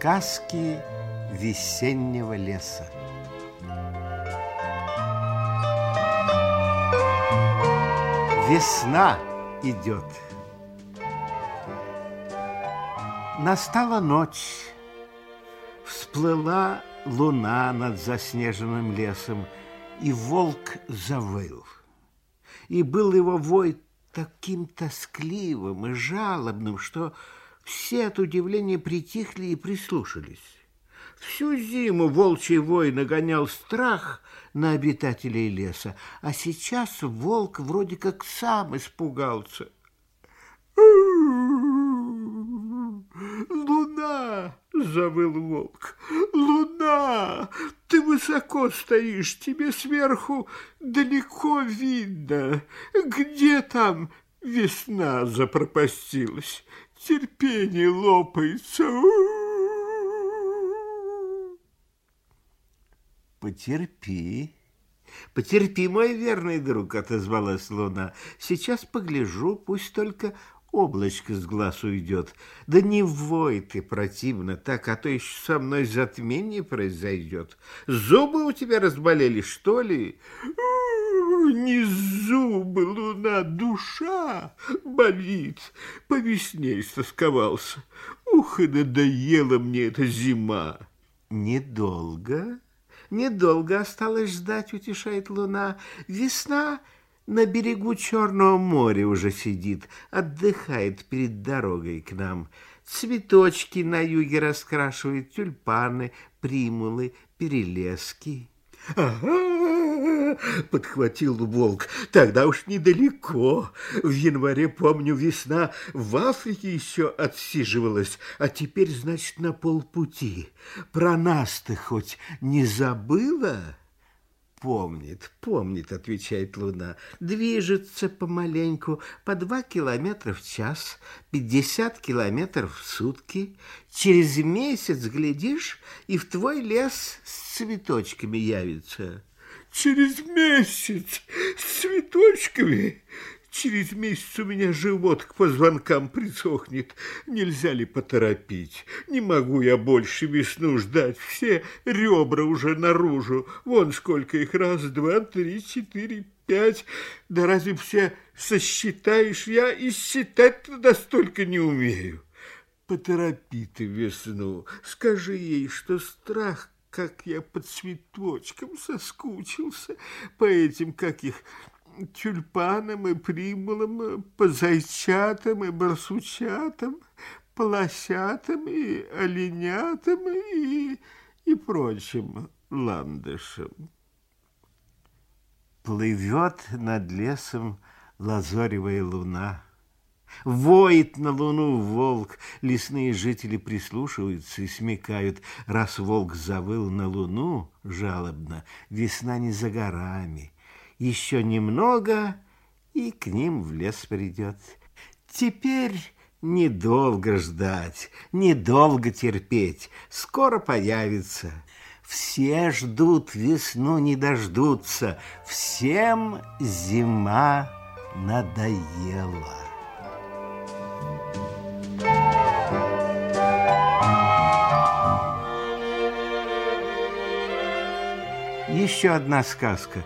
Сказки весеннего леса. Весна идет. Настала ночь. Всплыла луна над заснеженным лесом, и волк завыл. И был его вой таким тоскливым и жалобным, что все от удивления притихли и прислушались. Всю зиму волчий вой нагонял страх на обитателей леса, а сейчас волк вроде как сам испугался. «Луна!» — завыл волк. «Луна! Ты высоко стоишь, тебе сверху далеко видно. Где там весна запропастилась? Терпение лопается!» «Потерпи, потерпи, мой верный друг», — отозвалась луна. «Сейчас погляжу, пусть только облачко с глаз уйдет. Да не вой ты противно так, а то еще со мной затмение произойдет. Зубы у тебя разболели, что ли?» Не зубы, луна, душа болит. По весне истосковался. Ух, и надоела мне эта зима. Недолго, недолго осталось ждать, утешает луна. Весна на берегу Черного моря уже сидит, отдыхает перед дорогой к нам. Цветочки на юге раскрашивает, тюльпаны, примулы, перелески. Ага, подхватил волк. Тогда уж недалеко. В январе, помню, весна в Африке еще отсиживалась, а теперь, значит, на полпути. Про нас ты хоть не забыла? Помнит, помнит, отвечает Луна. Движется помаленьку, по два километра в час, пятьдесят километров в сутки. Через месяц, глядишь, и в твой лес с цветочками явится. Через месяц с цветочками? Через месяц у меня живот к позвонкам присохнет. Нельзя ли поторопить? Не могу я больше весну ждать. Все ребра уже наружу. Вон сколько их. Раз, два, три, четыре, пять. Да разве все сосчитаешь? Я и считать-то настолько не умею. Поторопи ты весну. Скажи ей, что страх как я по цветочкам соскучился, по этим, как их, тюльпанам и примулам, по зайчатам и барсучатам, по лосятам и оленятам и, и прочим ландышам. Плывет над лесом лазоревая луна. Воет на луну волк, лесные жители прислушиваются и смекают, раз волк завыл на луну жалобно, весна не за горами, еще немного, и к ним в лес придет. Теперь недолго ждать, недолго терпеть, скоро появится. Все ждут весну, не дождутся, всем зима надоела. Еще одна сказка